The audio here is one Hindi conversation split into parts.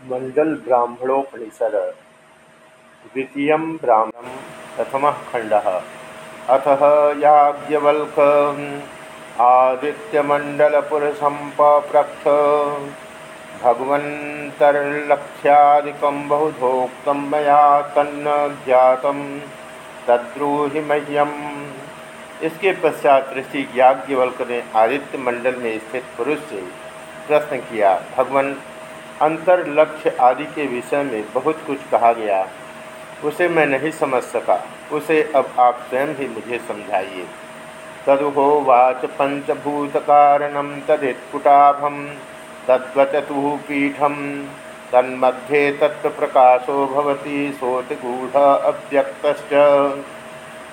मंडल ब्राह्मणोपनिषद। द्वितीय ब्राह्मण प्रथम खंड अथ याज्ञवल्क आदित्यमंडलपुरुषं पप्रक्ष भगवन्तर्लक्ष्यादिकं बहुधोक्तं मया तन्न ज्ञातं तद्रूहि मह्यम। इसके पश्चात ऋषि याज्ञवल्क ने आदित्य मंडल में स्थित पुरुष से प्रश्न किया, भगवान अंतर लक्ष्य आदि के विषय में बहुत कुछ कहा गया। उसे मैं नहीं समझ सका। उसे अब आप स्वयं ही मुझे समझाइए। तदुहोवाच पंचभूत कारणम तदित्कुटाभम तद्वचतु पीठम तन्मध्ये तत्व प्रकाशो भवती सोतगूढ़ अव्यक्त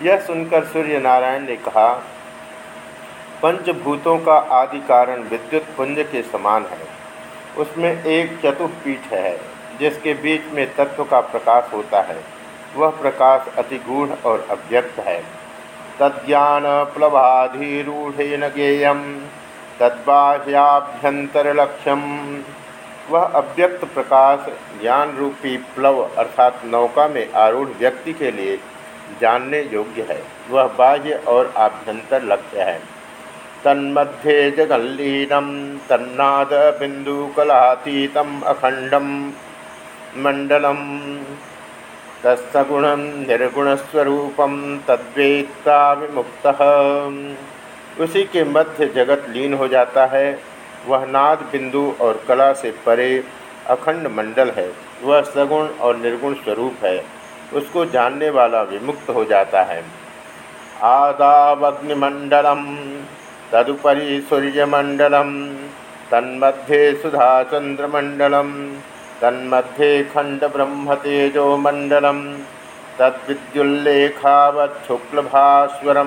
यह सुनकर सूर्य नारायण ने कहा, पंचभूतों का आदि कारण विद्युत पुंज के समान है। उसमें एक चतुपीठ है, जिसके बीच में तत्व का प्रकाश होता है। वह प्रकाश अति गूढ़ और अव्यक्त है। तद्ज्ञान प्लवाधिरूढ़ेन ज्ञेयम तद्बाह्याभ्यंतरलक्ष्यम वह अव्यक्त प्रकाश ज्ञान रूपी प्लव अर्थात नौका में आरूढ़ व्यक्ति के लिए जानने योग्य है। वह बाह्य और आभ्यंतर लक्ष्य है। तन्मध्ये जगल्लीनं तन्नादबिन्दुकलातीतम् अखण्डं मण्डलं तत्सगुणं निर्गुणस्वरूपं तद्वेत्ता विमुक्तः उसी के मध्य जगत लीन हो जाता है। वह नाद बिंदु और कला से परे अखंड मंडल है। वह सगुण और निर्गुण स्वरूप है। उसको जानने वाला विमुक्त हो जाता है। आदावग्निमंडलम तदुपरी सूर्यमंडल तन्मध्ये सुधाचंद्रमंडल तन्मध्ये खंडब्रह्मतेजोमंडल तद्विद्युल्लेखावच्छुक्लभास्वर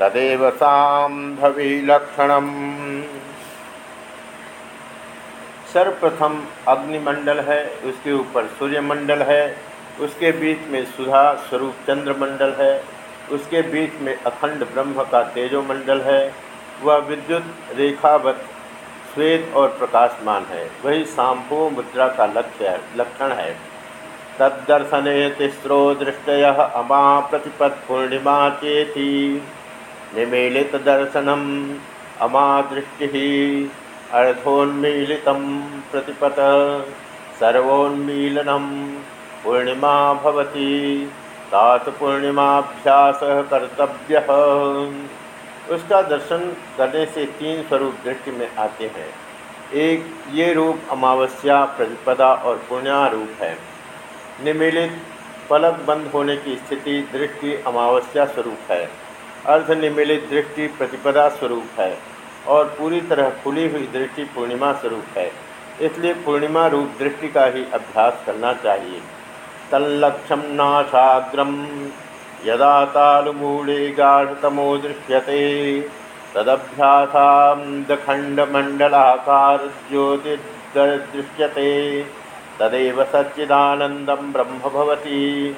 तदेव सांभवीलक्षण सर्वप्रथम अग्निमंडल है, उसके ऊपर सूर्यमंडल है, उसके बीच में सुधा स्वरूप चंद्रमंडल है, उसके बीच में अखंड ब्रह्म का तेजोमंडल है वह विद्युत रेखावत श्वेत और प्रकाशमान है। वही सांभो मुद्रा का लक्ष्य लक्षण है। तदर्शन तिस्रो दृष्टय अमा प्रतिपत् पूर्णिमा चेती। निमीलित दर्शनम अमा दृष्टि अर्धोन्मीलित प्रतिपत। सर्वोन्मीलनम पूर्णिमा भवती। तात पूर्णिमाभ्यास कर्तव्य। उसका दर्शन करने से तीन स्वरूप दृष्टि में आते हैं। एक, ये रूप अमावस्या, प्रतिपदा और पूर्णिमा रूप है। निमिलित, पलक बंद होने की स्थिति दृष्टि अमावस्या स्वरूप है। अर्ध निमिलित दृष्टि प्रतिपदा स्वरूप है और पूरी तरह खुली हुई दृष्टि पूर्णिमा स्वरूप है। इसलिए पूर्णिमा रूप दृष्टि का ही अभ्यास करना चाहिए। तल्लक्षम नाशाग्रम यदा तालुमूले गाढ़तमो दृश्यते तदभ्यासाखंडमंडलाकार ज्योतिर्दृश्यते तदेव सच्चिदानंदम ब्रह्म भवती।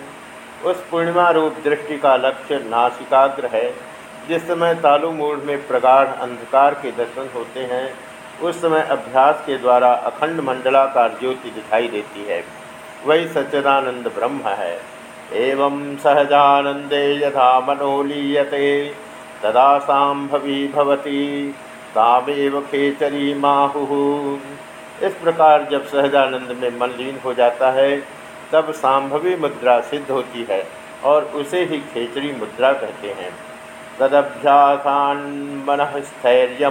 उस पूर्णिमा रूप दृष्टि का लक्ष्य नासिकाग्र है, जिस समय तालु मूढ़ में प्रगाढ़ अंधकार के दर्शन होते हैं, उस समय अभ्यास के द्वारा अखंड मंडलाकार ज्योति दिखाई देती है। वही सच्चिदानंद ब्रह्म है। एवं सहजानंदे यथा मनोलीयते, तदा सांभवी भवती, तामेव खेचरी माहु। इस प्रकार जब सहजानंद में मन लीन हो जाता है, तब सांभवी मुद्रा सिद्ध होती है और उसे ही खेचरी मुद्रा कहते हैं। तदभ्यासान मन स्थैर्य,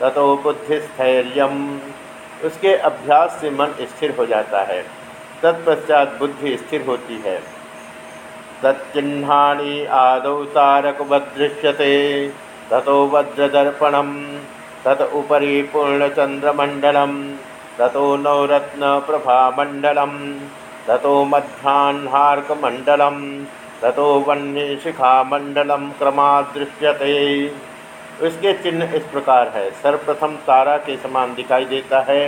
ततो बुद्धिस्थैर्य। उसके अभ्यास से मन स्थिर हो जाता है। तत्पश्चात बुद्धि स्थिर होती है। तच्चिन्हा आदौ तारकवदृश्यते ततो वज्रदर्पणम, तत उपरी पूर्णचंद्रमंडल ततो नवरत्नप्रभामंडलम ततो मध्यान्हार्कमंडल ततो वह्निशिखामंडलम क्रमादृश्यते। उसके चिन्ह इस प्रकार है। सर्वप्रथम तारा के समान दिखाई देता है।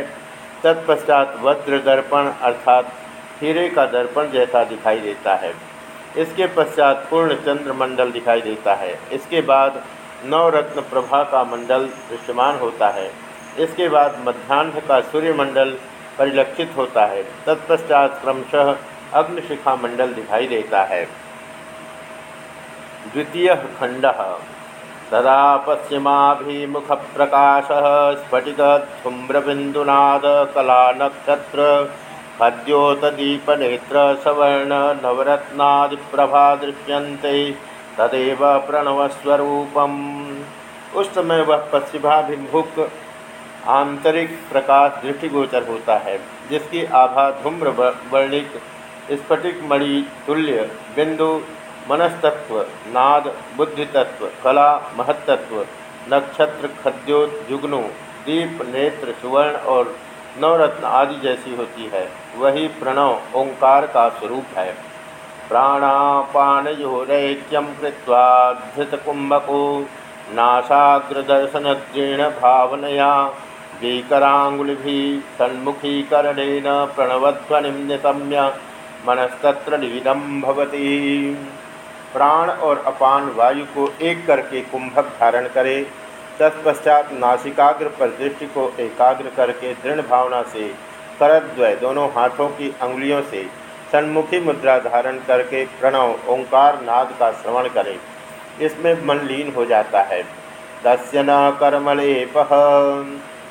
तत्पश्चात वज्र दर्पण अर्थात हीरे का दर्पण जैसा दिखाई देता है। इसके पश्चात पूर्ण चंद्र मंडल दिखाई देता है। इसके बाद नवरत्न प्रभा का मंडल दृश्यमान होता है। इसके बाद मध्यान्ह का सूर्यमंडल परिलक्षित होता है। तत्पश्चात क्रमशः अग्निशिखा मंडल दिखाई देता है। द्वितीय खंड। तदा पश्चिमाभिमुख प्रकाश स्फटिक धूम्रबिंदुनाद कला नक्षत्र नेत्र सवर्ण नवरत्नादि प्रभा दृश्यन्ते तदेव प्रणवस्वरूपम। उस समय वह पश्चिमाभिमुख आंतरिक प्रकाश दृष्टिगोचर होता है, जिसकी आभा धूम्र वर्णिक स्फटिक मणि तुल्य बिंदु मनस्तत्व, नाद बुद्धितत्व, कला महत्त्व नक्षत्र खद्योजुग्नु दीप नेत्र सुवर्ण और नवरत्न आदि जैसी होती है, वही प्रणव ओंकार का स्वरूप है। प्राणापानयोरैक्यम कृत्वा धृतकुंभको नाशाग्रदर्शनद्रेण भावनया भीकराङ्गुलिभिः सन्मुखीकरणेन प्रणवध्वनिं निशम्य मनस्तत्र लीनं भवति। प्राण और अपान वायु को एक करके कुंभक धारण करे तत्पश्चात नासिकाग्र पर दृष्टि को एकाग्र करके दृढ़ भावना से करद्वय दोनों हाथों की अंगुलियों से सन्मुखी मुद्रा धारण करके प्रणव, ओंकार, नाद का श्रवण करें। इसमें मन लीन हो जाता है। दस्य न कर्मलेप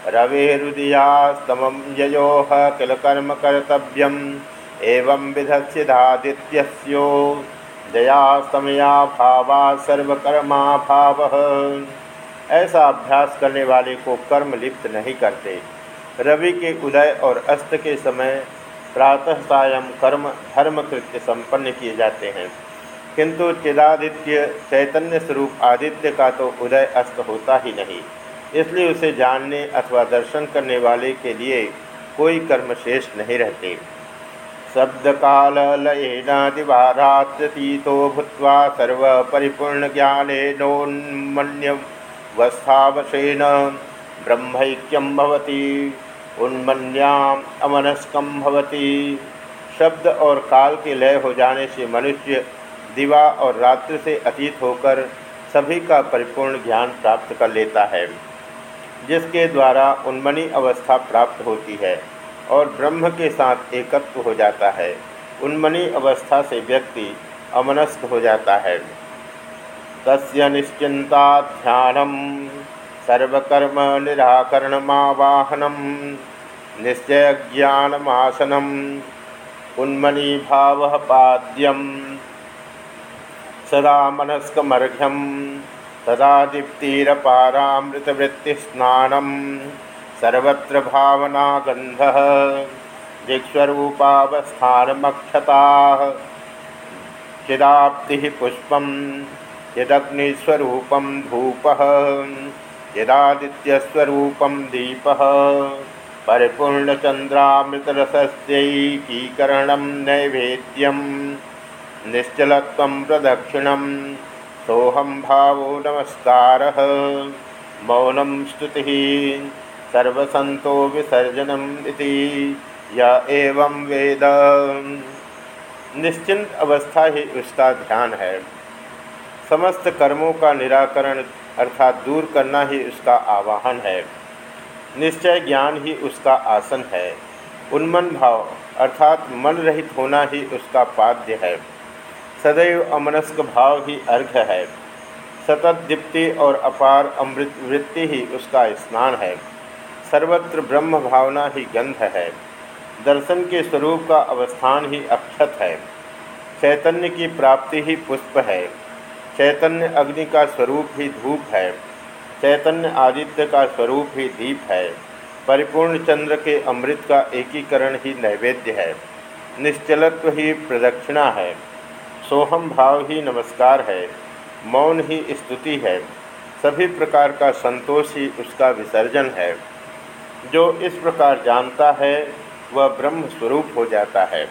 रवेरुदयास्तम ययो किल कर्म कर्तव्यम, एवं विधस्यदादित्यो दयास्तमया भावा सर्वकर्मा भाव ऐसा अभ्यास करने वाले को कर्म लिप्त नहीं करते। रवि के उदय और अस्त के समय प्रातः सायं कर्म, धर्म कृत्य संपन्न किए जाते हैं। किंतु चिदादित्य, चैतन्य स्वरूप आदित्य का तो उदय अस्त होता ही नहीं। इसलिए उसे जानने अथवा दर्शन करने वाले के लिए कोई कर्म शेष नहीं रहते। शब्द काल लयेन दिवारात्यतीतो भूत्वा सर्वपरिपूर्ण ज्ञानेनोन्मन्यवस्थावशेन ब्रह्मक्यम भवति, उन्मन्याम अमनस्कम भवति। शब्द और काल के लय हो जाने से मनुष्य दिवा और रात्रि से अतीत होकर सभी का परिपूर्ण ज्ञान प्राप्त कर लेता है, जिसके द्वारा उन्मनी अवस्था प्राप्त होती है और ब्रह्म के साथ एकत्व हो जाता है। उन्मनी अवस्था से व्यक्ति अमनस्क हो जाता है। तस्य निश्चिंता ध्यानम सर्वकर्म निराकरणमावाहनम निश्चय ज्ञानमासनम उन्मनी भाव पाद्यम सदा मनस्कमर्घ्यम सदा दीप्तिरपारामृतवृत्तिस्नानम सर्वत्र भावना गंध दिक्स्वरूपावस्थानमक्षता, चिदाप्ति पुष्प यदग्निस्वरूप धूप, यदादित्यस्वरूप दीप। परिपूर्णचंद्रामृतरसस्यकीकरण नैवेद्यम निश्चल प्रदक्षिण सोहम भाव नमस्कार। मौनम स्तुति सर्वसंतो विसर्जनम या एवं वेद। निश्चिंत अवस्था ही उसका ध्यान है। समस्त कर्मों का निराकरण अर्थात दूर करना ही उसका आवाहन है। निश्चय ज्ञान ही उसका आसन है। उन्मन भाव अर्थात मन रहित होना ही उसका पाद्य है। सदैव अमनस्क भाव ही अर्घ्य है। सतत दीप्ति और अपार अमृत वृत्ति ही उसका स्नान है। सर्वत्र ब्रह्म भावना ही गंध है। दर्शन के स्वरूप का अवस्थान ही अक्षत है। चैतन्य की प्राप्ति ही पुष्प है। चैतन्य अग्नि का स्वरूप ही धूप है, चैतन्य आदित्य का स्वरूप ही दीप है, परिपूर्ण चंद्र के अमृत का एकीकरण ही नैवेद्य है, निश्चलत्व ही प्रदक्षिणा है, सोहम भाव ही नमस्कार है, मौन ही स्तुति है, सभी प्रकार का संतोष ही उसका विसर्जन है, जो इस प्रकार जानता है, वह ब्रह्म स्वरूप हो जाता है।